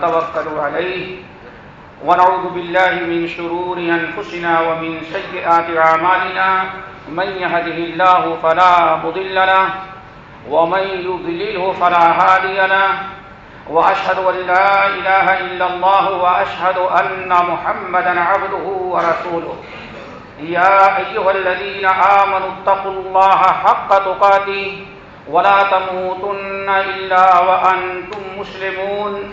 به عليه ونعوذ بالله من شرور أنفسنا ومن سيئات أعمالنا من يهده الله فلا مضل له ومن يضلله فلا هادي له وأشهد أن لا إله إلا الله وأشهد أن محمدا عبده ورسوله يا أيها الذين آمنوا اتقوا الله حق تقاته ولا تموتن إلا وأنتم مسلمون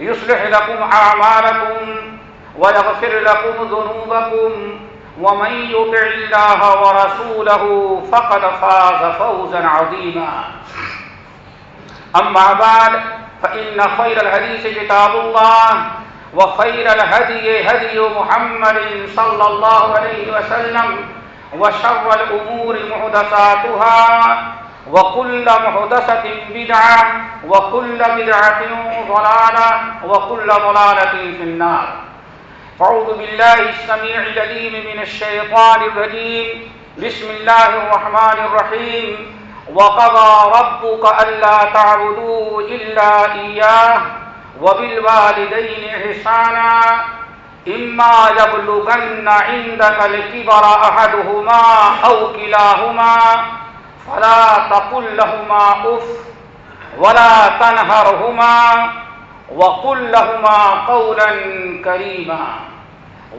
يصلح لكم أعمالكم ويغفر لكم ذنوبكم ومن يطع الله ورسوله فقد فاز فوزا عظيما. أما بعد، فإن خير الحديث كتاب الله وخير الهدي هدي محمد صلى الله عليه وسلم وشر الأمور محدثاتها وكل محدثة بدعة وكل بدعة ضلالة وكل ضلالة في النار. فعوذ بالله السميع العليم من الشيطان الرجيم. بسم الله الرحمن الرحيم. وقضى ربك ألا تعبدوا إلا إياه وبالوالدين إحسانا. إما يبلغن عندك الكبر أحدهما أو كلاهما فلا تقل لهما أف ولا تنهرهما وقل لهما قولا كريما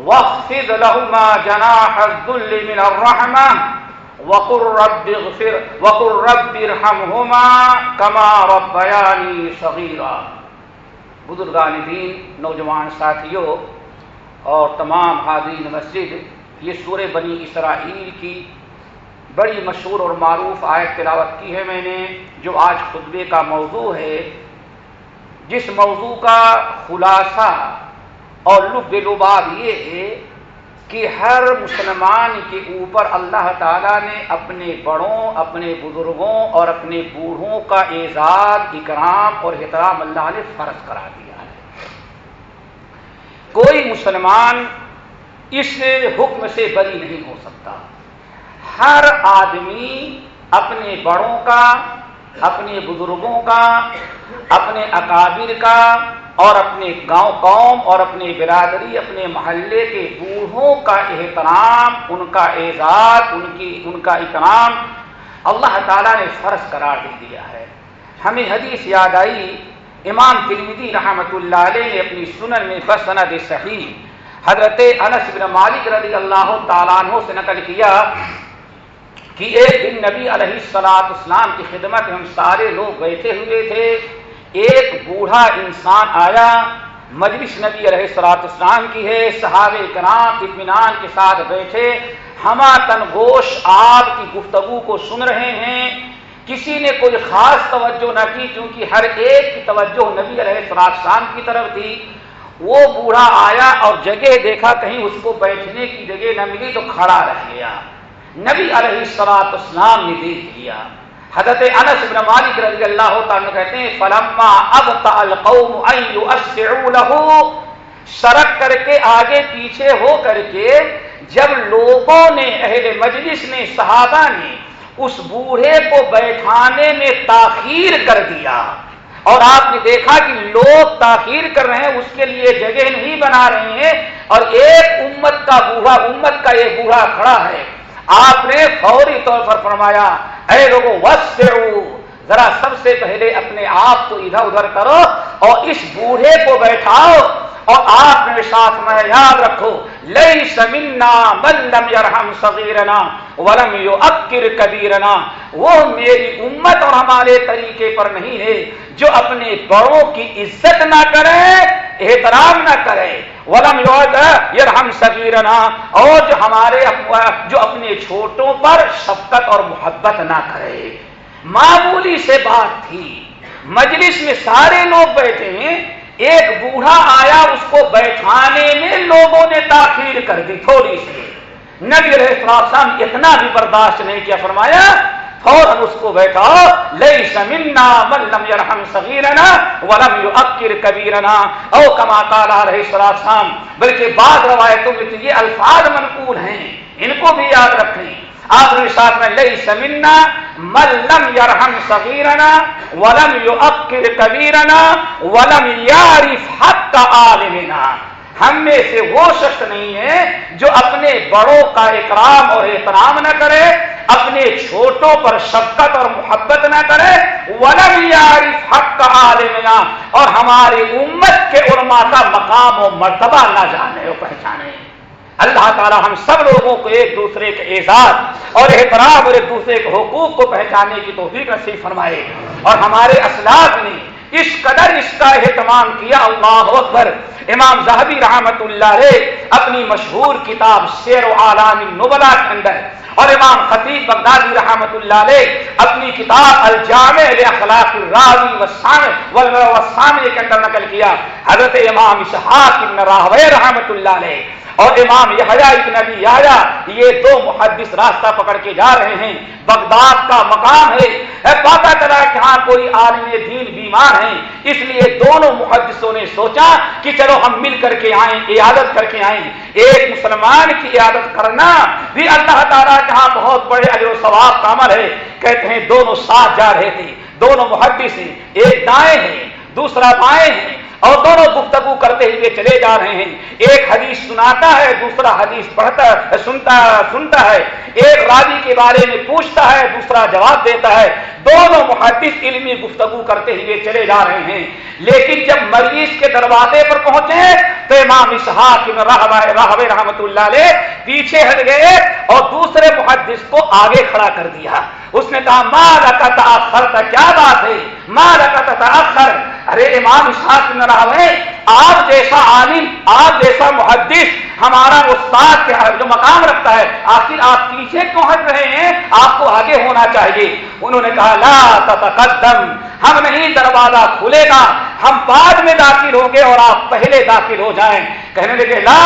واخفض لهما جناح الذل من الرحمة وقل رب اغفر وقل رب ارحمهما كما ربياني صغيرا بزرگان دین نوجوان ساتھیوں اور تمام حاضرین مسجد، یہ سورہ بنی اسرائیل کی بڑی مشہور اور معروف آیت تلاوت کی ہے میں نے، جو آج خطبے کا موضوع ہے۔ جس موضوع کا خلاصہ اور لب لباب یہ ہے کہ ہر مسلمان کے اوپر اللہ تعالیٰ نے اپنے بڑوں، اپنے بزرگوں اور اپنے بوڑھوں کا اعزاز، اکرام اور احترام اللہ نے فرض کرا دیا ہے۔ کوئی مسلمان اس حکم سے بری نہیں ہو سکتا۔ ہر آدمی اپنے بڑوں کا، اپنے بزرگوں کا، اپنے اکابر کا اور اپنے گاؤں قوم اور اپنے برادری، اپنے محلے کے بوڑھوں کا احترام، ان کا اعزاز، ان کی، ان کا اکرام اللہ تعالیٰ نے فرض قرار دے دیا ہے۔ ہمیں حدیث یاد آئی، امام ترمیدی رحمت اللہ علیہ نے اپنی سنن میں بسند صحیح حضرت انس بن مالک رضی اللہ تعالیٰ عنہ سے نقل کیا کہ ایک دن نبی علیہ السلاط اسلام کی خدمت ہم سارے لوگ بیٹھے ہوئے تھے۔ ایک بوڑھا انسان آیا، مجلس نبی علیہ السلاط اسلام کی ہے۔ صحابہ کرام اطمینان کے ساتھ بیٹھے۔ ہما تن گوش آپ کی گفتگو کو سن رہے ہیں۔ کسی نے کوئی خاص توجہ نہ کی کیونکہ ہر ایک کی توجہ نبی علیہ السلاط اسلام کی طرف تھی۔ وہ بوڑھا آیا اور جگہ دیکھا، کہیں اس کو بیٹھنے کی جگہ نہ ملی تو کھڑا رہ گیا۔ نبی علیہ السلاط اسلام نے دیکھ لیا حضرت انس بن مالک رضی اللہ تعالیٰ کہتے ہیں، فلما اب القوم له سرک کر کے، آگے پیچھے ہو کر کے جب لوگوں نے، اہل مجلس نے، صحابہ نے اس بوڑھے کو بیٹھانے میں تاخیر کر دیا۔ اور آپ نے دیکھا کہ لوگ تاخیر کر رہے ہیں، اس کے لیے جگہ نہیں بنا رہے ہیں۔ اور ایک امت کا بوڑھا، امت کا یہ بوڑھا کھڑا ہے۔ آپ نے فوری طور پر فرمایا، اے لوگوں وس ذرا سب سے پہلے اپنے آپ کو ادھر ادھر کرو اور اس بوڑھے کو بیٹھاؤ اور آپ نے ساتھ میں یاد رکھو لئی سمنا ملم یرحم صغیرنا ولم یو اکر کبیرنا۔ وہ میری امت اور ہمارے طریقے پر نہیں ہے۔ جو اپنے بڑوں کی عزت نہ کرے، احترام نہ کرے۔ ولم یرحم صغیرنا اور جو ہمارے جو اپنے چھوٹوں پر شفقت اور محبت نہ کرے۔ معمولی سے بات تھی۔ مجلس میں سارے لوگ بیٹھے ہیں۔ ایک بوڑھا آیا، اس کو بیٹھانے میں لوگوں نے تاخیر کر دی تھوڑی سی۔ نبی السلام اتنا بھی برداشت نہیں کیا، فرمایا فوراً اس کو بیٹھا لئی سمنا ملم یرحم صغیرنا ولم یؤکر کبیرنا او کما قال علیہ السلام بلکہ بعض روایتوں میں یہ الفاظ منقول ہیں، ان کو بھی یاد رکھیں۔ آپ نے ساتھ میں لئی سمنا ملم یرحم صغیرنا ولم یؤکر کبیرنا ولم یعرف حق عالمنا۔ ہم میں سے وہ شخص نہیں ہے جو اپنے بڑوں کا اکرام اور احترام نہ کرے، اپنے چھوٹوں پر شفقت اور محبت نہ کرے۔ ولم حق کا عالمنا۔ اور ہماری امت کے علماء کا مقام و مرتبہ نہ جانے اور پہچانے۔ اللہ تعالی ہم سب لوگوں کو ایک دوسرے کے اعزاز اور احترام اور ایک دوسرے کے حقوق کو پہچانے کی توفیق نصیب فرمائے۔ اور ہمارے اسلاف نے اس قدر اس کا اہتمام کیا اللہ اکبر۔ امام زہبی رحمت اللہ علیہ اپنی مشہور کتاب شیر و عالام نبلا کے اندر اور امام خطیب بغدادی رحمت اللہ علیہ اپنی کتاب الجامع اخلاق الراوی والسامع کے اندر نقل کیا۔ حضرت امام اسحاق ابن راہوی رحمت اللہ علیہ اور امام یحییٰ ابن ابی یحییٰ یہ دو محدث راستہ پکڑ کے جا رہے ہیں۔ بغداد کا مقام ہے۔ پتا چلا کہ ہاں کوئی عالم دین بیمار ہیں اس لیے دونوں محدثوں نے سوچا کہ چلو ہم مل کر کے آئیں، عیادت کر کے آئیں۔ ایک مسلمان کی عیادت کرنا بھی اللہ تعالیٰ کے ہاں بہت بڑے اجر و ثواب کا عمل ہے۔ کہتے ہیں، دونوں ساتھ جا رہے تھے۔ دونوں محدث ہیں۔ ایک دائیں ہیں، دوسرا بائیں ہیں۔ اور دونوں گفتگو کرتے ہوئے چلے جا رہے ہیں۔ ایک حدیث سناتا ہے، دوسرا حدیث پڑھتا سنتا سنتا ہے۔ ایک راوی کے بارے میں پوچھتا ہے، دوسرا جواب دیتا ہے۔ دونوں محدث علمی گفتگو کرتے ہوئے چلے جا رہے ہیں۔ لیکن جب مریض کے دروازے پر پہنچے تو امام اسحاق راہو رحمت اللہ علیہ پیچھے ہٹ گئے اور دوسرے محدث کو آگے کھڑا کر دیا۔ اس نے کہا ماں رکھا تھا کیا بات ہے؟ ماں رکھا تھا ارے امام اسحاق ہے آپ جیسا عالم، آپ جیسا محدث، ہمارا استاد کے جو مقام رکھتا ہے، آخر آپ پیچھے کیوں ہٹ رہے ہیں؟ آپ کو آگے ہونا چاہیے۔ انہوں نے کہا، لا تقدم ہم نہیں، دروازہ کھلے گا، ہم بعد میں داخل ہوں گے اور آپ پہلے داخل ہو جائیں۔ کہنے لگے، لا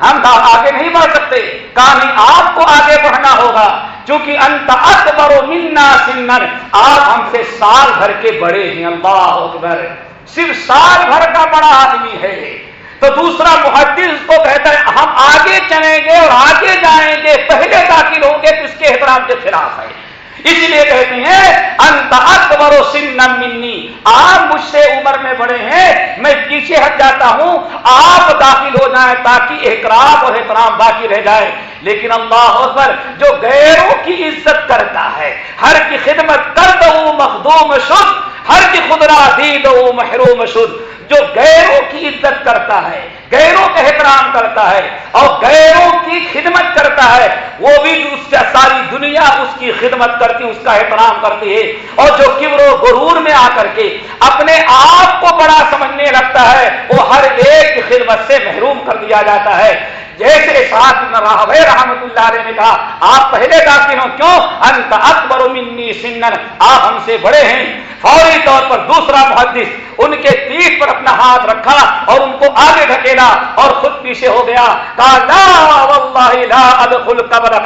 ہم آگے نہیں بڑھ سکتے۔ کہانی آپ کو آگے بڑھنا ہوگا۔ چونکہ انت اکبر منا سنن۔ آپ ہم سے سال بھر کے بڑے ہیں۔ اللہ اکبر۔ صرف سال بھر کا بڑا آدمی ہے۔ تو دوسرا محدث کو کہتا ہے، ہم آگے چلیں گے اور آگے جائیں گے۔ پہلے داخل ہوں گے تو اس کے احترام کے خلاف ہے اس لیے کہتے ہیں، انت اکبر سن منی۔ آپ مجھ سے عمر میں بڑے ہیں، میں پیچھے ہٹ جاتا ہوں، آپ داخل ہو جائیں تاکہ احترام اور احترام باقی رہ جائے۔ لیکن اللہ اکبر جو غیروں کی عزت کرتا ہے، ہر کی خدمت کر ہوں مخدوم شخص ہر کی خدرا دی دو محروم شد، جو غیروں کی عزت کرتا ہے، غیروں کا احترام کرتا ہے اور غیروں کی خدمت کرتا ہے، وہ بھی اس سے ساری دنیا اس کی خدمت کرتی، اس کا احترام کرتی ہے اور جو کبر و غرور میں آ کر کے اپنے آپ کو بڑا سمجھنے لگتا ہے، وہ ہر ایک کی خدمت سے محروم کر دیا جاتا ہے۔ جیسے ساتھ رحمت اللہ علیہ نے کہا، آپ پہلے داخل ہوں، کیوں؟ انت اکبر منی سنن، آپ ہم سے بڑے ہیں۔ فوری طور پر دوسرا محدث ان کے پیٹ پر اپنا ہاتھ رکھا اور ان کو آگے ڈھکیلا اور خود پیچھے ہو گیا۔ کہا، لا واللہ لا ادخل قبر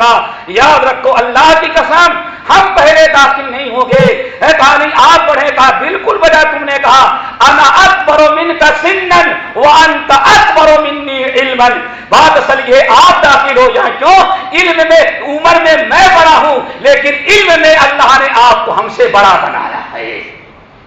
یاد رکھو، اللہ کی قسم، ہم پہلے داخل نہیں ہوں گے۔ کہا نہیں آپ پڑھے کہا بالکل بجا تم نے کہا، انا اکبر من کا سنن وانت اکبر منی علما بات اصل یہ، آپ داخل ہو جائیں کیوں؟ علم میں، عمر میں میں بڑا ہوں، لیکن علم میں اللہ نے آپ کو ہم سے بڑا بنایا۔ ہے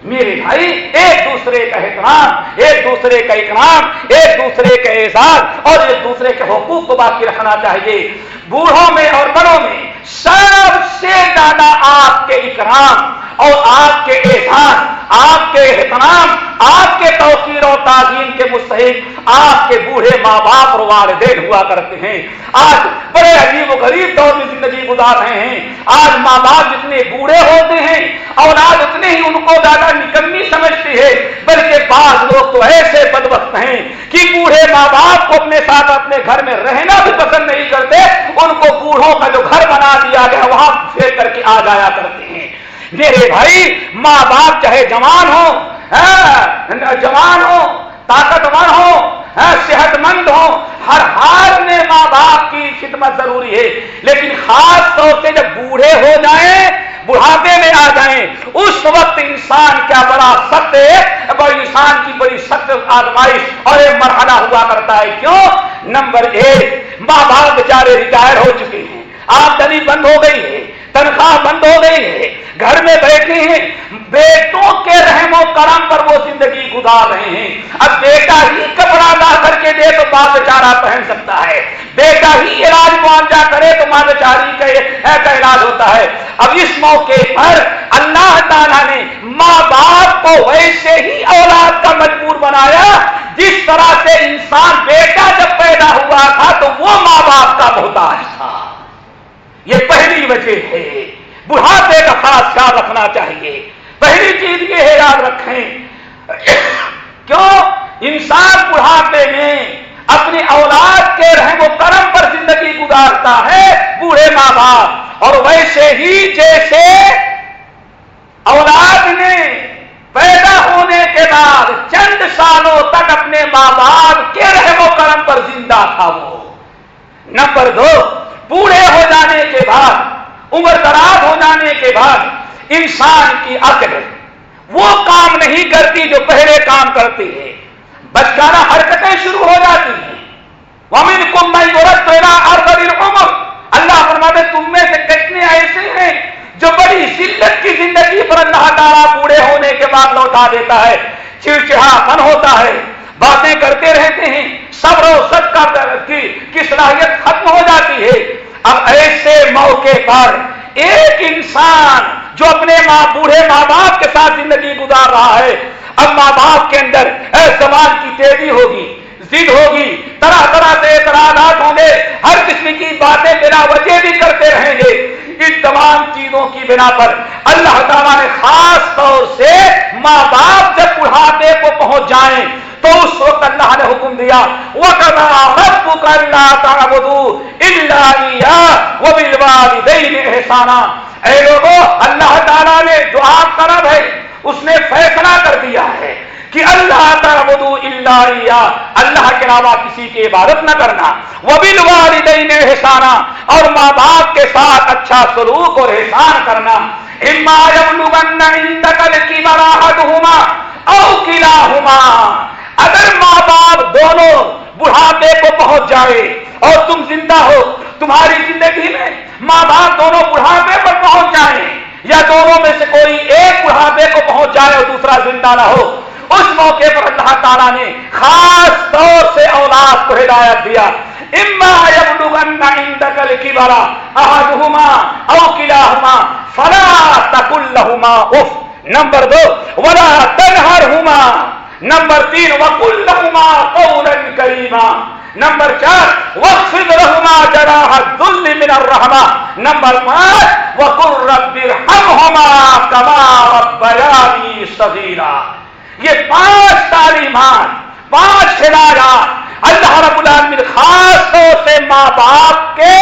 میرے بھائی، ایک دوسرے کا احترام، ایک دوسرے کا اکرام، ایک دوسرے کا احساس اور ایک دوسرے کے حقوق کو باقی رکھنا چاہیے۔ بوڑھوں میں اور بڑوں میں سب سے زیادہ آپ کے اکرام اور آپ کے احساس آپ کے احترام آپ کے توقیر و تعظیم کے مستحق آپ کے بوڑھے ماں باپ اور والدین ہوا کرتے ہیں۔ آج بڑے عجیب و غریب دور میں زندگی گزار رہے ہیں۔ آج ماں باپ جتنے بوڑھے ہوتے ہیں اور آج اتنے ہی ان کو زیادہ نکمی سمجھتی ہے، بلکہ بعض لوگ تو ایسے بدبخت ہیں کہ بوڑھے ماں باپ کو اپنے ساتھ اپنے گھر میں رہنا بھی پسند نہیں کرتے۔ ان کو بوڑھوں کا جو گھر بنا دیا گیا، وہاں پھیر کر کے آ جایا کرتے ہیں۔ میرے بھائی، ماں باپ چاہے جوان ہو جوان ہو، طاقتور ہو صحت مند ہو، ہر حال میں ماں باپ کی خدمت ضروری ہے۔ لیکن خاص طور سے جب بوڑھے ہو جائیں، بڑھاپے میں آ جائیں، اس وقت انسان کیا بڑا سخت ہے بڑی انسان کی بڑی سخت آزمائش اور ایک مرحلہ ہوا کرتا ہے۔ کیوں؟ نمبر ایک ماں باپ بیچارے ریٹائر ہو چکے ہیں، آمدنی بند ہو گئی ہے۔ تنخواہ بند ہو گئی ہے، گھر میں بیٹھے ہیں، بیٹوں کے رحم و کرم پر وہ زندگی گزار رہے ہیں۔ اب بیٹا ہی کپڑا لا کر کے دے تو باپ بیچارہ پہن سکتا ہے۔ بیٹا ہی علاج معاوضہ کرے تو ماں بیچاری کا علاج ہوتا ہے۔ اب اس موقع پر اللہ تعالیٰ نے ماں باپ کو ویسے ہی اولاد کا مجبور بنایا۔ جس طرح سے انسان بیٹا جب پیدا ہوا تھا تو وہ ماں باپ کا محتاج تھا۔ یہ پہلی وجہ ہے۔ بڑھاپے کا خاص خیال رکھنا چاہیے۔ پہلی چیز یہ ہے، یاد رکھیں۔ کیوں؟ انسان بڑھاپے میں اپنی اولاد کے رحم و کرم پر زندگی گزارتا ہے، بوڑھے ماں باپ۔ اور ویسے ہی جیسے اولاد نے پیدا ہونے کے بعد چند سالوں تک اپنے ماں باپ کے رحم و کرم پر زندہ تھا وہ۔ نمبر دو بوڑھے ہو جانے کے بعد، عمر دراز ہو جانے کے بعد انسان کی عقل وہ کام نہیں کرتی جو پہلے کام کرتی ہے۔ بچکارا حرکتیں شروع ہو جاتی ہیں۔ ومن کم میں عورت پیدا اور عمر اللہ فرماتے، تم میں سے کتنے ایسے ہیں جو بڑی شدت کی زندگی پر اللہ تعالیٰ بوڑھے ہونے کے بعد لوٹا دیتا ہے۔ چڑچڑا پن ہوتا ہے۔ باتیں کرتے رہتے ہیں۔ صبر و سب کی صلاحیت ختم ہو جاتی ہے۔ اب ایسے موقع پر ایک انسان جو اپنے ماں بوڑھے ماں باپ کے ساتھ زندگی گزار رہا ہے، اب ماں باپ کے اندر زبان کی تیزی ہوگی ضد ہوگی، طرح طرح سے اعتراضات ہوں گے، ہر قسم کی باتیں بنا وجہ بھی کرتے رہیں گے۔ ان تمام چیزوں کی بنا پر اللہ تعالیٰ نے خاص طور سے ماں باپ جب بڑھاپے کو پہنچ جائیں تو اس وقت اللہ نے حکم دیا وہ رب کا اللہ تعالیٰ وہ بلوالدین احسانہ اے لوگوں اللہ تعالیٰ نے جو آپ کا رب ہے، اس نے فیصلہ کر دیا ہے کہ اللہ تعبدو اللہ اللہ کے علاوہ کسی کی عبادت نہ کرنا۔ وہ بھی احسانہ اور ماں باپ کے ساتھ اچھا سلوک اور احسان کرنا۔ اما یبلغن عندک الکبر احدهما او کلاهما اگر ماں باپ دونوں بڑھاپے کو پہنچ جائے اور تم زندہ ہو، تمہاری زندگی میں ماں باپ دونوں بڑھاپے پر پہنچ جائیں۔ یا دونوں میں سے کوئی ایک بڑھاپے کو پہنچ جائے اور دوسرا زندہ نہ ہو۔ اس موقع پر اللہ تعالیٰ نے خاص طور سے اولاد کو ہدایت دیا۔ فلا تقل لهما اف نمبر دو، ولا تنهرهما۔ نمبر تین وکل لہما قولا کریما نمبر چار وقفد رحما جراح دل من الرحمہ نمبر پانچ، وقل رب ارحمہما کما ربیانی صغیرا یہ پانچ تعلیمات، پانچ ہدایات اللہ رب العالمین خاص طور سے ماں باپ کے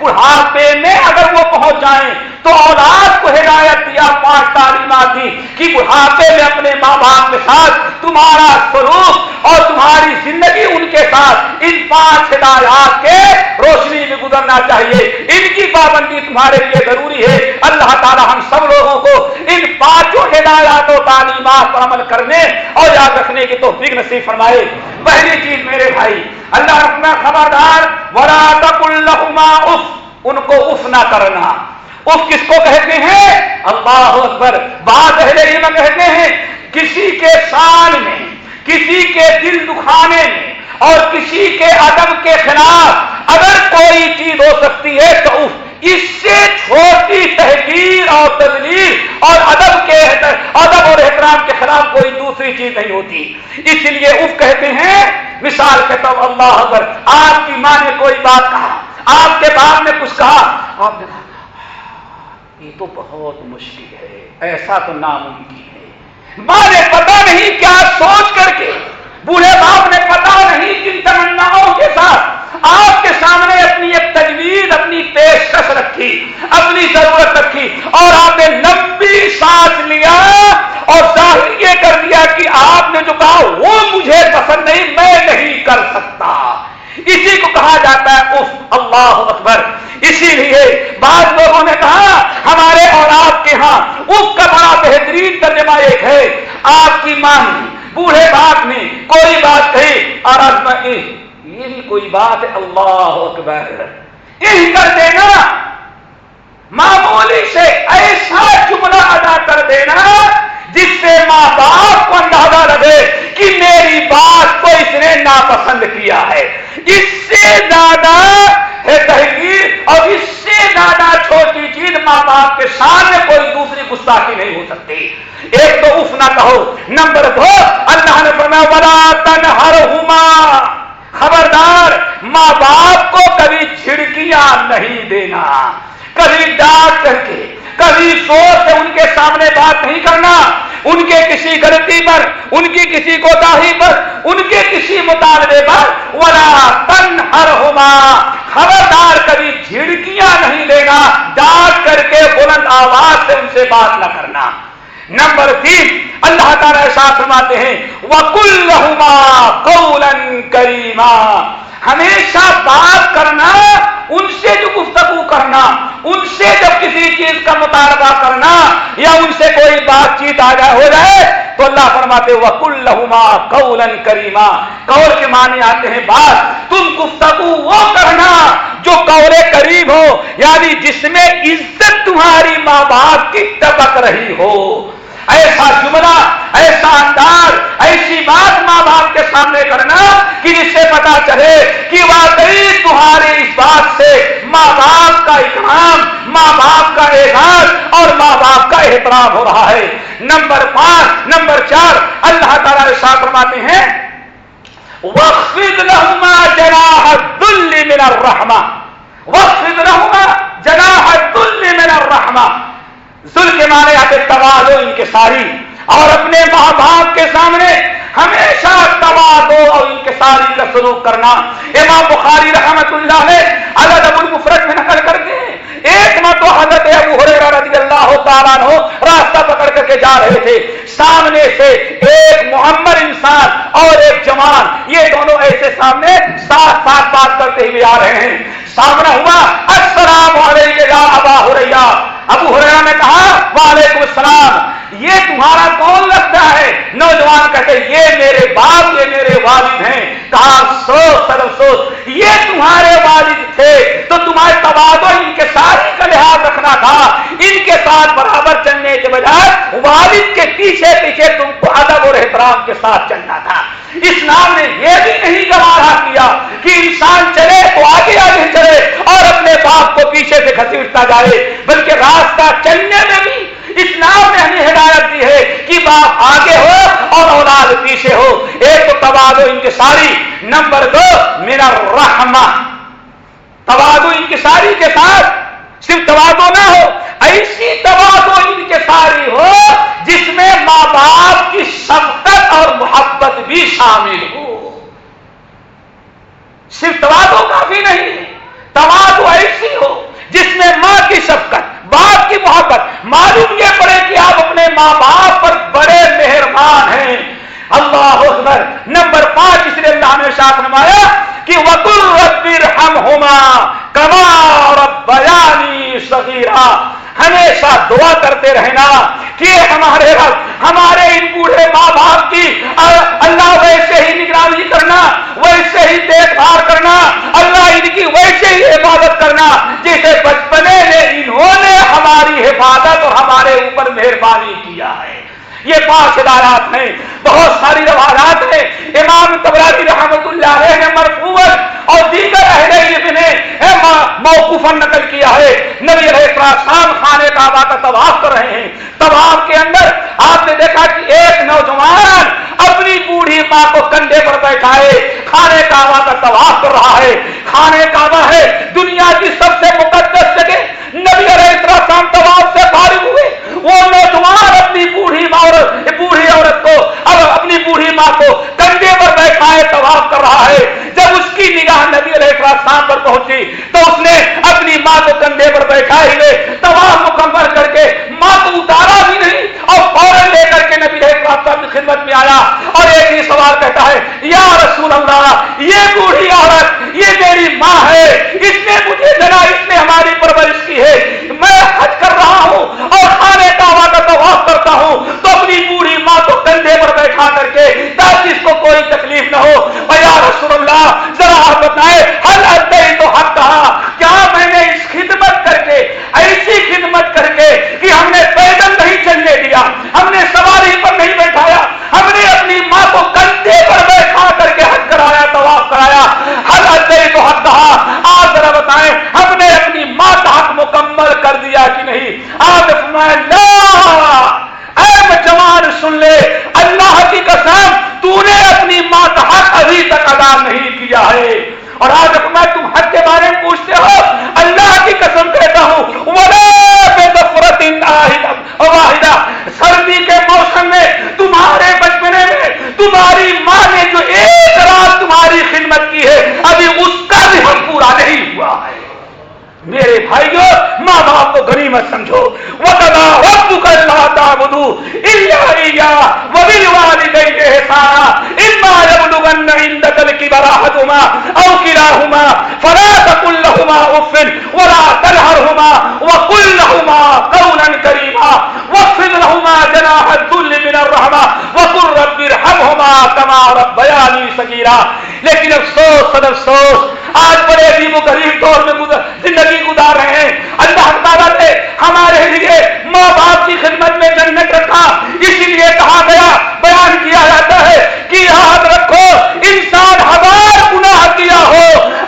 بڑھاپے میں اگر وہ پہنچ جائیں تو اولاد کو ہدایت دیا پانچ تعلیمات دی کہ بڑھاپے میں اپنے ماں باپ کے ساتھ تمہارا سلوک اور تمہاری زندگی ان کے ساتھ ان پانچ ہدایات کے روشنی میں گزرنا چاہیے۔ ان کی پابندی تمہارے لیے ضروری ہے۔ اللہ تعالی ہم سب لوگوں کو ان پانچوں ہدایات و تعلیمات پر عمل کرنے اور یاد رکھنے کی توفیق نصیب فرمائے۔ پہلی چیز میرے بھائی اللہ رکھنا خبردار ورا تک اس ان کو اف نہ کرنا۔ اف کس کو کہتے ہیں؟ اللہ اکبر۔ بات اہل علم کہتے ہیں، کسی کے شان میں، کسی کے دل دکھانے میں، اور کسی کے ادب کے خلاف۔ اگر کوئی چیز ہو سکتی ہے تو اف اس سے چھوٹی تحقیر اور تدلیل اور ادب کے ادب اور احترام کے خلاف کوئی دوسری چیز نہیں ہوتی۔ اس لیے اف کہتے ہیں، مثال کے طور اللہ اکبر، آپ کی ماں نے کوئی بات کہا، آپ کے باپ نے کچھ کہا۔ آپ نے کہا، یہ تو بہت مشکل ہے، ایسا تو ناممکن ہے۔ ماں نے پتا نہیں کیا سوچ کر کے، بوڑھے باپ نے پتا نہیں کن تمناؤں کے ساتھ آپ کے سامنے اپنی ایک تجویز، اپنی پیشکش رکھی، اپنی ضرورت رکھی اور آپ نے لمبی سانس لیا اور ظاہر یہ کر دیا کہ آپ نے جو کہا وہ مجھے پسند نہیں، میں نہیں کر سکتا۔ اسی کو کہا جاتا ہے اف اللہ اکبر۔ اسی لیے بعض لوگوں نے کہا، ہمارے اور آپ کے ہاں اس کا بڑا بہترین ترجمہ ایک ہے، آپ کی ماں نے، بوڑھے باپ نے، کوئی بات کہی اور یہ بھی کوئی بات ہے، اللہ اکبر۔ یہی کر دینا۔ معمولی سے ایسا جملہ ادا کر دینا جس سے ماں باپ کو اندازہ لگے کہ میری بات کو اس نے ناپسند کیا ہے۔ اس سے زیادہ ہے تحقیق اور اس سے زیادہ چھوٹی چیز ماں باپ کے سامنے کوئی دوسری گستاخی نہیں ہو سکتی۔ ایک تو اف نہ کہو، نمبر دو، اللہ نے فرمایا بڑا تن ہر خبردار، ماں باپ کو کبھی چھڑکیاں نہیں دینا، کبھی ڈانٹ کر کے، کبھی سوچ سے ان کے سامنے بات نہیں کرنا، ان کے کسی غلطی پر، ان کی کسی کوتاہی پر، ان کے کسی مطالبے پر، ولا تن ہر ہوما خبردار کبھی جھڑکیاں نہیں لینا ڈانٹ کر کے بلند آواز سے ان سے بات نہ کرنا۔ نمبر تین اللہ تعالیٰ ایسا فرماتے ہیں وکل قولن کریما ہمیشہ بات کرنا، ان سے جو گفتگو کرنا، ان سے جب کسی چیز کا مطالبہ کرنا یا ان سے کوئی بات چیت آ جائے، ہو جائے، تو اللہ فرماتے وکل لہما قولن کریما قول کے معنی آتے ہیں بات، تم گفتگو وہ کرنا جو قول قریب ہو یعنی جس میں عزت تمہاری ماں باپ کی ٹپک رہی ہو۔ ایسا جملہ، ایسا انداز، ایسی بات ماں باپ کے سامنے کرنا کہ جس سے پتا چلے کہ واقعی تمہاری اس بات سے ماں باپ کا اکرام، ماں باپ کا اعزاز اور ماں باپ کا احترام ہو رہا ہے۔ نمبر پانچ، نمبر چار، اللہ تعالیٰ ساتھ فرماتے ہیں وقف لہما جناح دل من الرحمہ وقف لہما جناح دل من الرحمہ ظلم کے معنی آتے تبادو ان کے ساری اور اپنے ماں باپ کے سامنے ہمیشہ تبادو اور ان کے ساری کا سلوک کرنا۔ امام بخاری رحمت اللہ نے الگ ابو المفرد میں نقل کر کے ایک نہ حضرت ابو حریرہ رضی اللہ تعالیٰ عنہ راستہ پکڑ کر کے جا رہے تھے۔ سامنے سے ایک محمد انسان اور ایک جوان، یہ دونوں ایسے سامنے ساتھ ساتھ بات کرتے ہوئے آ رہے ہیں۔ سامنا ہوا، السلام علیکم یا ابا حریہ ابو حریرہ نے کہا وعلیکم السلام یہ تمہارا کون لگتا ہے؟ نوجوان کہتے یہ میرے باپ، یہ میرے والد ہیں۔ کہا سوچ سر سوچ یہ تمہارے والد تھے۔ تو تمہارے تبادل ان کے ساتھ کا لحاظ رکھنا تھا۔ ان کے ساتھ برابر چلنے کے بجائے والد کے پیچھے پیچھے تم کو ادب اور احترام کے ساتھ چلنا تھا۔ اسلام نے یہ بھی نہیں گوارا کیا کہ انسان چلے تو آگے آگے چلے اور اپنے باپ کو پیچھے سے گھسیٹتا جائے، بلکہ راستہ چلنے میں بھی اسلام نے ہمیں ہدایت دی ہے کہ باپ آگے ہو اور اولاد پیچھے ہو۔ ایک تو تبادو انکساری، نمبر دو میرا رحمہ تبادو انکساری کے ساتھ صرف توادو نہ ہو، ایسی توادو انکساری ہو جس میں ماں باپ کی شفقت اور محبت بھی شامل ہو۔ صرف توادو کافی نہیں توادو ایسی ہو جس میں ماں کی شفقت باپ کی محبت۔ معلوم یہ پڑے کہ آپ اپنے ماں باپ پر بڑے مہربان ہیں۔ اللہ اکبر۔ نمبر پانچ اس لیے اللہ نے ساتھ نمایا کہ وکر ربر ہم ہوما کما اور بیانی سگیرا ہمیشہ دعا کرتے رہنا کہ ہمارے رب، ہمارے ان بوڑھے ماں باپ کی اللہ ویسے ہی نگرانی کرنا، ویسے ہی دیکھ بھال کرنا، اللہ ان کی ویسے ہی حفاظت کرنا، جسے بچپنے میں انہوں نے ہماری حفاظت اور ہمارے اوپر مہربانی کیا ہے۔ یہ پانچ ادارات ہیں بہت ساری روایات ہیں امام تبرانی رحمت اللہ علیہ نے مرفوت اور دیگر اہل علم نے موقف نقل کیا ہے۔ نبی علیہ السلام طواف کر رہے ہیں۔ طواف کے اندر آپ نے دیکھا کہ ایک نوجوان اپنی بوڑھی ماں کو کندھے پر بیٹھائے خانے کعبہ کا طواف کر رہا ہے۔ خانے کعبہ ہے، دنیا کی سب سے مقدس جگہ۔ نبی علیہ السلام طواف سے فارغ ہوئے۔ وہ نوجوان اپنی بوڑھی عورت بوڑھی عورت کو اب اپنی بوڑھی ماں کو کندھے پر بیٹھا طواف کر رہا ہے۔ جب اس کی نگاہ نبی علیہ السلام پر پہنچی، تو اس نے اپنی ماں کو کندھے پر بیٹھا ہی لے طواف مکمل کر کے ماں کو اتارا بھی نہیں اور فوراً لے کر کے نبی علیہ السلام کی خدمت میں آیا اور ایک ہی سوال کہتا ہے، یا رسول اللہ، یہ بوڑھی عورت، یہ میری ماں ہے، اس نے مجھے جنا اس نے ہماری پرورش کی ہے۔ میں حج کر رہا ہوں اور خانے کا طواف کرتا ہوں، تو اپنی بوڑھی ماں کو کندھے پر بیٹھا کر کے تاکہ اس کو کوئی نہ ہو۔ یا رسول اللہ ذرا آپ بتائے ہر ادے تو حق کہا کیا میں نے اس خدمت کر کے ایسی خدمت کر کے کہ ہم نے پیدل نہیں چلنے دیا ہم نے سواری پر نہیں بیٹھایا ہم نے اپنی ماں کو کندھے پر بیٹھا کر کے حج کرایا طواف کرایا حل ادے تو حق کہا آپ ذرا بتائیں ہم نے اپنی ماں کا حق مکمل کر دیا کہ نہیں آپ اے جوان سن لے اللہ کی قسم تو نے اپنی ماں کا حق ابھی تک ادا نہیں کیا ہے اور آج میں تم حق کے بارے میں پوچھتے ہو اللہ کی قسم کہتا ہوں واحدہ سردی کے موسم میں تمہارے بچپنے میں تمہاری ماں نے جو ایک رات تمہاری خدمت کی ہے ابھی اس کا بھی ہم پورا نہیں ہوا ہے میرے بھائیو ماں باپ کو غنیمت سمجھو وطنا رب کا اللہ تعبدو الا وبل والدین احسانا اما يبلغن عندك الكبر احدهما او كلاهما فلا تقل لهما اف ولا تنهرهما وقل لهما قولا كريما واخفض لهما جناح الذل من الرحمه وقل رب ارحمهما كما ربياني صغيرا لیکن افسوس صد افسوس، آج بڑے عجیب و غریب دور میں زندگی گزار رہے ہیں۔ اللہ تعالیٰ نے ہمارے لیے ماں باپ کی خدمت میں جنت رکھا اسی لیے کہا گیا، بیان کیا جاتا ہے کہ یاد رکھو انسان ہزار گناہ کیا ہو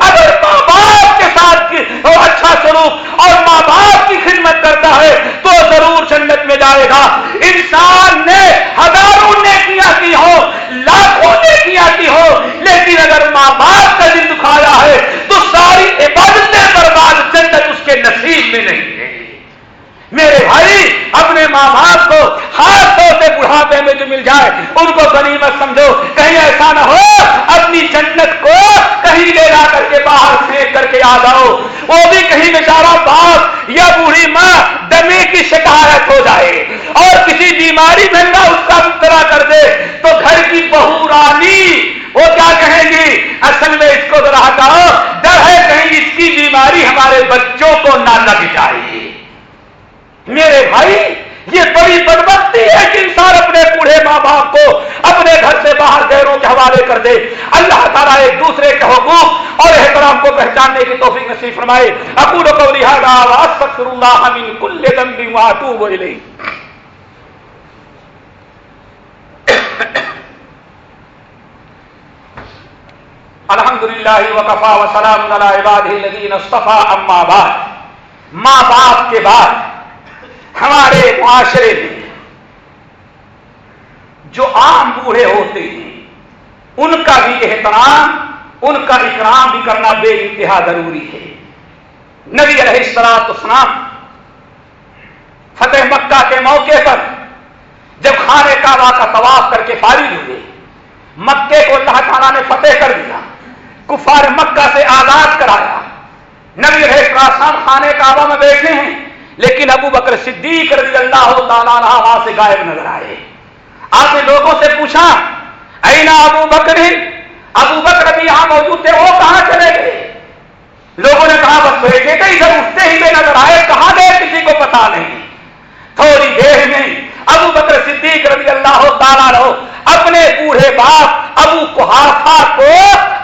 اگر ماں باپ کے ساتھ اچھا سلوک اور ماں باپ کی خدمت کرتا ہے تو ضرور جنت میں جائے گا۔ انسان نے ہزاروں نے کیا کی ہو لاکھوں نے کیا کی ہو لیکن اگر ماں باپ کا دل دکھایا ہے تو ساری عبادتیں برباد جنت اس کے نصیب میں نہیں ہے۔ میرے بھائی، اپنے ماں باپ کو خاص طور میں جو مل جائے، ان کو غنیمت سمجھو۔ کہیں ایسا نہ ہو، اپنی جنت کو کہیں لے جا کر کے باہر پھینک کر کے آ جاؤ۔ وہ بھی کہیں بیچارہ باپ یا بوڑھی ماں دمے کی شکایت ہو جائے۔ اور کسی بیماری میں نہ اس کا مبتلا کر دے تو گھر کی بہو رانی، وہ کیا کہیں گی؟ اصل میں اس کو ذرا ہٹاؤ ڈر ہے کہیں اس کی بیماری ہمارے بچوں کو نہ لگ جائے میرے بھائی یہ بڑی بدبختی ہے کہ انسان اپنے بوڑھے ماں باپ کو اپنے گھر سے باہر غیروں کے حوالے کر دے اللہ تعالیٰ ایک دوسرے کے حقوق اور احترام کی توفیق نصیب فرمائے۔ اکول کو لہٰذا اللہ کل لمبی واتوب الیہ۔ الحمد للہ وقفا وسلام عباد الذین اصطفى اما بعد۔ ماں باپ کے بعد ہمارے معاشرے میں جو عام بوڑھے ہوتے ہیں، ان کا بھی احترام ان کا اکرام بھی کرنا بے انتہا ضروری ہے۔ نبی علیہ السلام اسلام فتح مکہ کے موقع پر جب خانے کعبہ کا طواف کر کے فارغ ہوئے مکے کو اللہ تعالیٰ نے فتح کر دیا، کفار مکہ سے آزاد کرایا۔ نبی علیہ السلام خانے کعبہ میں بیٹھے ہیں، لیکن ابو بکر صدیق رضی اللہ تعالیٰ وہاں سے غائب نظر آئے۔ آپ نے لوگوں سے پوچھا، اینا ابو بکر ابو بکر بھی یہاں موجود تھے، وہ کہاں چلے گئے؟ لوگوں نے کہا، بس بیٹے تھے ادھر اٹھتے ہی میں نظر آئے، کہاں گئے؟ کسی کو پتا نہیں۔ تھوڑی دیر میں ابو بکر صدیق رضی اللہ تعالیٰ رہو اپنے بوڑھے باپ ابو کوہافا کو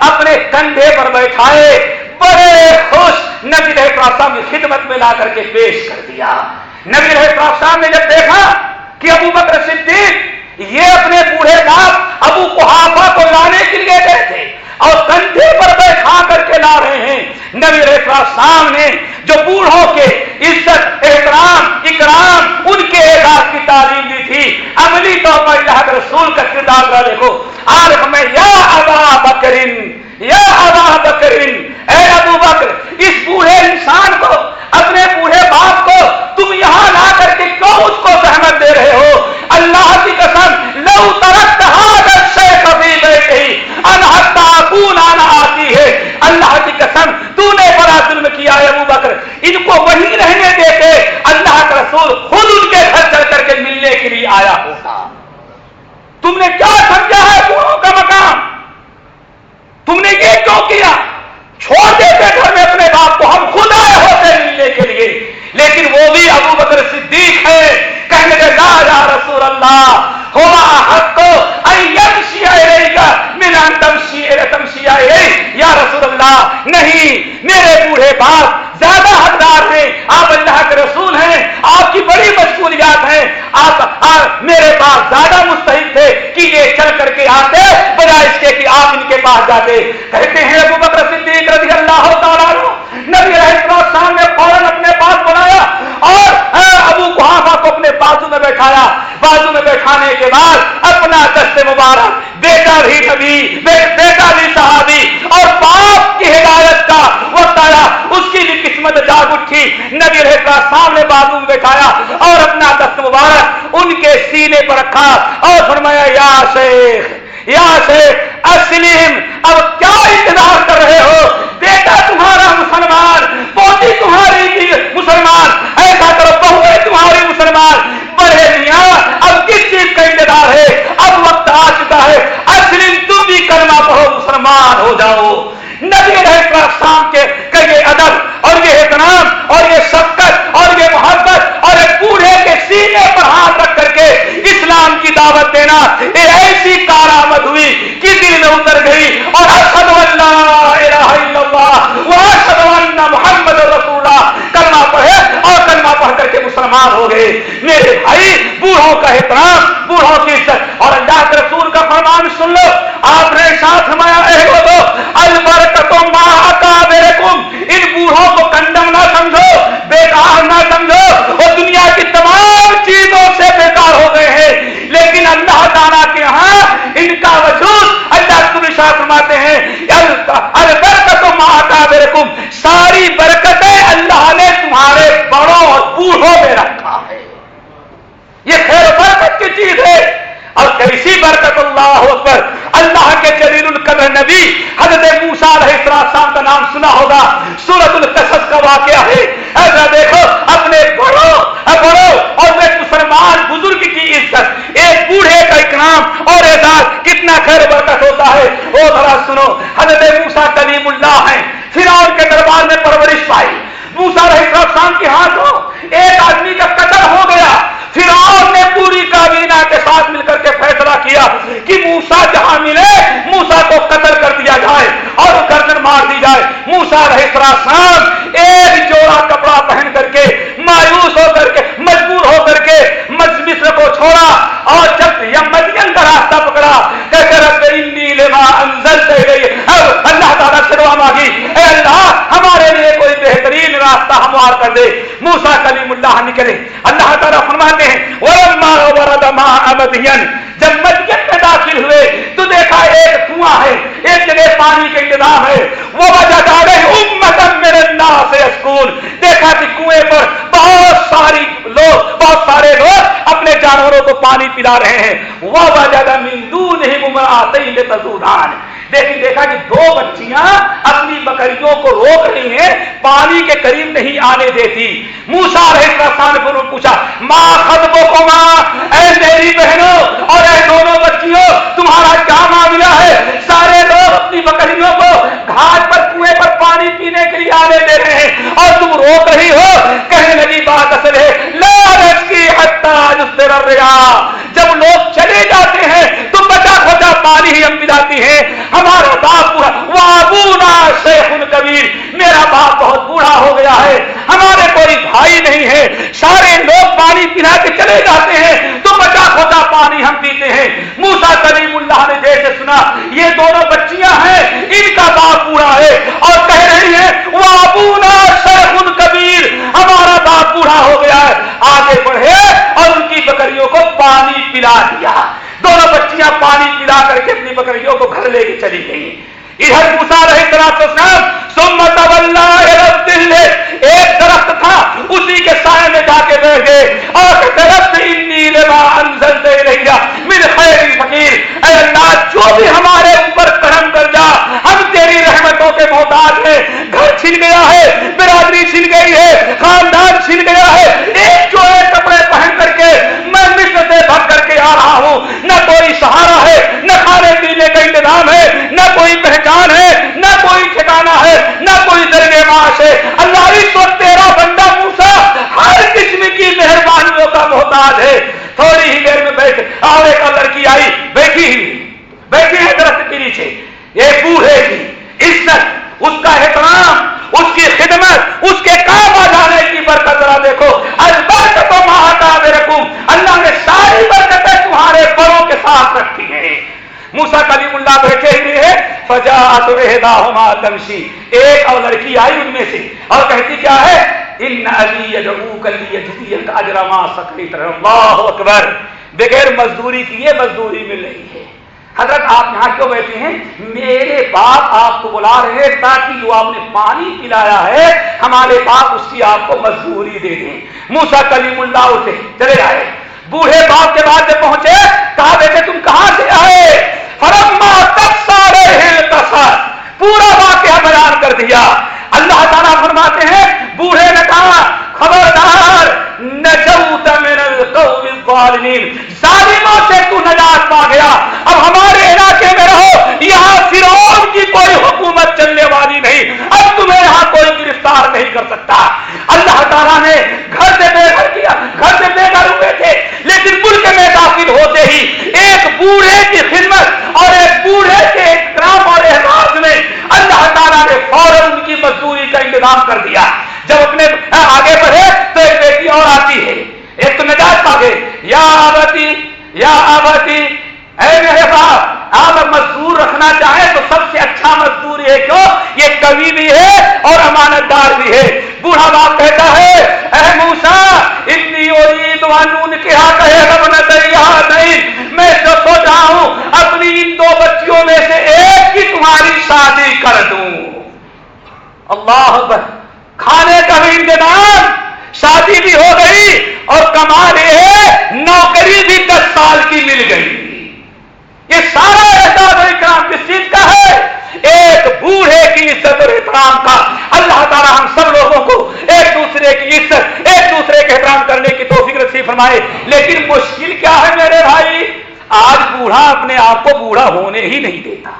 اپنے کندھے پر بیٹھائے، بڑے خوش نبی رہے کی خدمت میں لا کر کے پیش کر دیا۔ نبی رہے نے جب دیکھا کہ ابو بکر صدیق یہ اپنے بوڑھے باپ ابو کوہافا کو لانے کے لیے گئے تھے اور کندھے پر بیٹھا کر کے لا رہے ہیں۔ نبی رحم نے جو بوڑھوں کے عزت، احترام، اکرام، ان کے اعزاز کی تعلیم دی تھی، عملی طور پر اللہ کے رسول کا کردار دیکھو۔ آج ہمیں یا ابا بکرین یا ابا بکرین اے ابو بکر، اس بوڑھے انسان کو، اپنے بوڑھے باپ کو تم یہاں لا کر کے کیوں اس کو سہمت دے رہے ہو؟ اللہ کی قسم لو ترک سے کبھی بیٹھے انہتا کون آنا آتی ہے اللہ کی قسم تو نے بڑا ظلم کیا ہے ابو بکر ان کو وہی رہنے دیتے اللہ کا رسول خود ان کے گھر چل کر کے ملنے ہوما حق کو یا رسول اللہ نہیں میرے بوڑھے باپ زیادہ حقدار ہیں آپ اللہ کے رسول ہیں آپ کی بڑی مشغولیات ہیں آپ میرے پاس زیادہ مستحق تھے کہ یہ چل کر کے آتے بجائے اس کے کہ آپ ان کے پاس جاتے کہتے ہیں ابو بکر صدیق رضی اللہ تعالیٰ نبی السلام نے فوراً اپنے پاس بلایا اور ابو کوحافہ کو اپنے بازو میں بیٹھایا بازو میں بیٹھانے کے بعد اپنا دست مبارک بیٹا بھی نبی بیٹا بھی صحابی اور باپ کی ہدایت کا وقت آیا اس کی بھی قسمت جاگ اٹھی نبی رہتا سامنے بازو میں بیٹھایا اور اپنا دست مبارک ان کے سینے پر رکھا اور فرمایا، یا شیخ یا شیخ اسلیم اب کیا انتظار کر رہے ہو؟ بیٹا تمہارا مسلمان، پوتی تمہاری مسلمان، ایسا کرو بہو تمہاری مسلمان بڑے میاں، اب کس چیز کا انتظار ہے؟ اب وقت آ چکا ہے اسلیم تم بھی کرنا پڑھو، مسلمان ہو جاؤ۔ نبی رہے شام کے یہ ادب یہ احترام اور یہ شفقت اور یہ محبت اور یہ پورے کے سینے پر ہاتھ رکھ کر کے اسلام کی دعوت دینا، یہ ایسی کارآمد ہوئی کہ دل میں اتر گئی اور اللہ اللہ محمد اللہ کرنا کلمہ پڑھ کر کے مسلمان ہو گئے۔ میرے بھائی، بوڑھوں کا احترام، بوڑھوں کی عزت۔ اور اللہ کے رسول کا فرمان سن لو۔ آپ نے ساتھ ہمارا البرکتوں ان بوڑھوں کو کنڈم نہ سمجھو، بیکار نہ سمجھو وہ دنیا کی تمام چیزوں سے بیکار ہو گئے ہیں لیکن اللہ تعالیٰ کے ہاں ان کا وجود اللہ شاہ فرماتے ہیں البرکتوں ماں میرے کم ساری برکتیں اللہ نے تمہارے بڑوں اور بوڑھوں میں رکھا ہے یہ خیر برکت کی چیز ہے اور کیسی برکت اللہ اکبر اللہ کے جلیل القدر نبی حضرت موسا علیہ السلام کا نام سنا ہوگا سورت القصص کا واقعہ ہے ایسا دیکھو اپنے بڑوں بڑوں اور ایک مسلمان بزرگ کی عزت ایک بوڑھے کا اکرام اور اعزاز کتنا خیر برکت ہوتا ہے وہ ذرا سنو حضرت موسا کلیم اللہ ہے پھر کے دربار میں پرورش پائی موسا رہے السلام کے ہاتھوں ایک آدمی کا قتل ہو گیا فرعون نے پوری کابینہ کے ساتھ مل کر کے فیصلہ کیا کہ موسا جہاں ملے موسا کو قتل کر دیا جائے اور گردن مار دی جائے موسا رہے سراسان ایک جوڑا کپڑا پہن کر کے، مایوس ہو کر کے، مجبور ہو کر کے مصر کو چھوڑا اور جب یہ مدین کا راستہ پکڑا کہ اللہ تعالیٰ سے دعا مانگی، اے اللہ، ہمارے لیے کوئی بہترین راستہ ہموار کر دے۔ موسا کلیم اللہ نکلے۔ اللہ تعالیٰ فرماتے ہیں جب مدین میں داخل ہوئے، تو دیکھا ایک کنواں ہے، ایک جگہ پانی کا انتظام ہے۔ وہ وجہ ڈالے امتن میرے نا سے اسکول۔ دیکھا کہ کنویں پر بہت ساری لوگ، بہت سارے لوگ اپنے جانوروں کو پانی پلا رہے ہیں۔ وہ وجہ مندو نہیں ممر آتے ہی لیکن دیکھا کہ دو بچیاں اپنی بکریوں کو روک رہی ہیں، پانی کے قریب نہیں آنے دیتی۔ موسا رہے کو پوچھا، ماں خطبوں کو ماں، اے میری بہنوں اور اے دونوں بچیوں، تمہارا کیا معاملہ ہے؟ سارے لوگ اپنی بکریوں کو گھاٹ پر کنویں پر پانی پینے کے لیے آنے دے رہے ہیں۔ اور تم روک رہی ہو؟ کہنے لگی، بات اصل ہے لالچ کی ریا جب لوگ چلے جاتے ہیں تو بچا کھوچا پانی ہی ہم پلاتی ہیں۔ ہمارا باپ پورا وابونا شیخ کبیر میرا باپ بہت بوڑھا ہو گیا ہے۔ ہمارے کوئی بھائی نہیں ہے۔ سارے لوگ پانی پلا کے چلے جاتے ہیں۔ تو بچا کھوتا پانی ہم پیتے ہیں۔ موسا کریم اللہ نے جیسے سنا، یہ دونوں بچیاں ہیں۔ ان کا باپ بوڑھا ہے۔ اور کہہ رہی ہے وابونا شیخ کبیر ہمارا باپ بوڑھا ہو گیا ہے۔ آگے بڑھے اور ان کی بکریوں کو پانی پلا دیا۔ دونوں بچیاں پانی پلا کر کے اپنی بکریوں کو گھر لے کے چلی گئی ادھر موسا رہے سمت دل ایک درخت تھا، اسی کے سائے میں جا کے بیٹھ گئے۔ اور درخت میرے خیر فقیر۔ اے اللہ، جو بھی ہمارے اوپر کرم کر جا ہم تیری رحمتوں کے محتاج ہیں۔ گھر چھن گیا ہے، برادری چھن گئی ہے، خاندان چھن گیا ہے۔ ایک جو ہے، کپڑے پہن کر کے رہا ہوں۔ نہ کوئی سہارا ہے، نہ کھانے پینے کا انتظام ہے، نہ کوئی پہچان ہے، نہ کوئی ٹھکانا ہے، نہ کوئی درگے معاش ہے۔ اللہ اس وقت تیرا بندہ موسا ہر قسم کی مہربانیوں کا محتاج ہے۔ تھوڑی ہی دیر میں بیٹھ آڑے کا لڑکی آئی، بیٹھی ہی، بیٹھی ہے درخت کے نیچے۔ یہ بوڑھے کی عزت، اس کا ہے موسا کلیم اللہ بیٹھے ہوئے ہیں فجا تو تمشی ایک اور لڑکی آئی ان میں سے اور کہتی کیا ہے؟ ان علی اجرما سکری اللہ اکبر۔ بغیر مزدوری کیے مزدوری مل رہی ہے۔ حضرت آپ یہاں کیوں بیٹھے ہیں؟ میرے باپ آپ کو بلا رہے ہیں تاکہ جو آپ نے پانی پلایا ہے، ہمارے باپ اس کی آپ کو مزدوری دے دیں۔ موسا کلیم اللہ اٹھے، چلے آئے۔ بوڑھے باپ کے بعد جب پہنچے، کہا بیٹے تم کہاں سے آئے؟ فرما تب سارے ہیں پورا واقعہ بیان کر دیا۔ اللہ تعالیٰ فرماتے ہیں، بوڑھے نے کہا، خبردار، نجوت من القوم الظالمین۔ ظالموں سے تو نجات پا گیا۔ اب ہمارے علاقے میں رہو، یہاں فرعون کی کوئی حکومت چلنے والی نہیں۔ اب تمہیں یہاں کوئی گرفتار نہیں کر سکتا اللہ تعالیٰ نے گھر سے بے گھر کیا گھر سے بے گھر ہوئے تھے لیکن ملک میں داخل ہوتے ہی ایک بوڑھے کی خدمت اور ایک بوڑھے کے اکرام اور احساس میں اللہ تعالیٰ نے فوراً ان کی انتظام کر دیا۔ جب اپنے آگے بڑھے تو ایک بیٹی اور آتی ہے۔ ایک تو نجات پا گئے۔ یا آبتی یا آبتی اے میرے باپ، آپ مزدور رکھنا چاہیں تو سب سے اچھا مزدور یہ کیوں؟ یہ کبھی بھی ہے اور امانت دار بھی ہے۔ بوڑھا باپ کہتا ہے اے موسا اتنی اور کہا کہے رب نہ نہیں میں تو سوچا ہوں اپنی ان دو بچیوں میں سے ایک کی تمہاری شادی کر دوں اللہ کھانے کا بھی انتظام شادی بھی ہو گئی اور کما رہے ہیں نوکری بھی دس سال کی مل گئی یہ سارا احساس اکرام کس چیز کا ہے ایک بوڑھے کی عزت اور احترام کا اللہ تعالیٰ ہم سب لوگوں کو ایک دوسرے کی عزت ایک دوسرے کے احترام کرنے کی توفیق رسی فرمائے، لیکن مشکل کیا ہے میرے بھائی؟ آج بوڑھا اپنے آپ کو بوڑھا ہونے ہی نہیں دیتا۔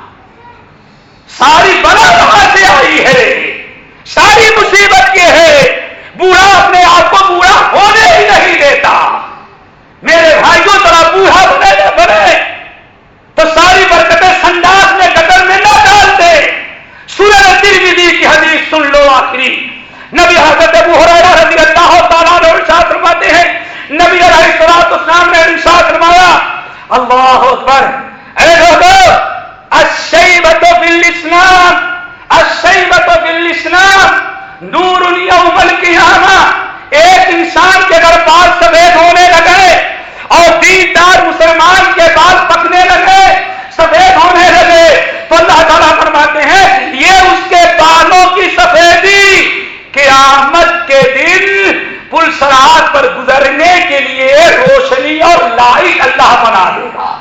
ساری بلا وہاں سے آئی ہے۔ ساری مصیبت یہ ہے۔ بوڑھا اپنے آپ کو بوڑھا ہونے ہی نہیں دیتا۔ میرے بھائیوں طرح بوڑھا بنے نہ بنے۔ تو ساری برکتیں سنداس میں قدر میں نہ ڈالتے سورج ترمیدی کی حدیث سن لو آخری۔ نبی حضرت ابو حریرہ رضی اللہ تعالیٰ نے ارشاد فرماتے نبی علیہ سلاد اسلام نے ارشاد فرمایا، اللہ اکبر۔ اے لوگوں اشئی بتو بل اسلام الاسلام بتو بل اسلام نور امل کی آنا ایک انسان کے گھر بال سفید ہونے لگے اور دیندار مسلمان کے بال پکنے لگے، سفید ہونے لگے، تو اللہ تعالیٰ پل سرحد پر گزرنے کے لیے روشنی اور لائٹ اللہ بنا دے گا۔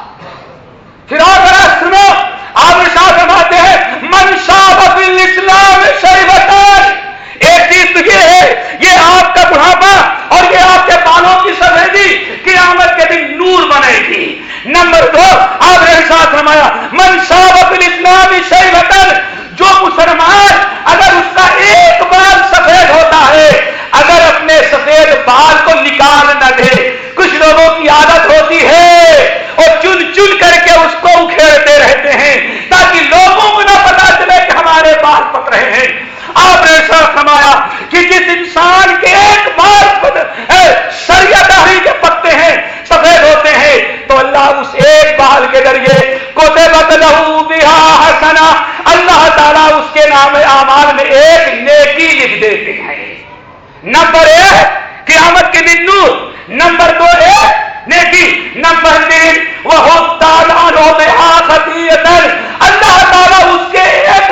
پھر اور سنو، آپ ساتھ بناتے ہیں منشا بل اسلام شریبتان ایک چیز یہ ہے، یہ آپ کا بڑھاپا اور یہ آپ کے بالوں کی سفیدی قیامت کے دن نور بنے گی۔ نمبر دو، آپ نے ساتھ فرمایا منشا بل اسلام شریبتان ایک نیکی لکھ دیتے ہیں نمبر ایک، قیامت کے دن نور۔ نمبر دو ایک، نیکی۔ نمبر تین وہ تعالیٰ اللہ تعالیٰ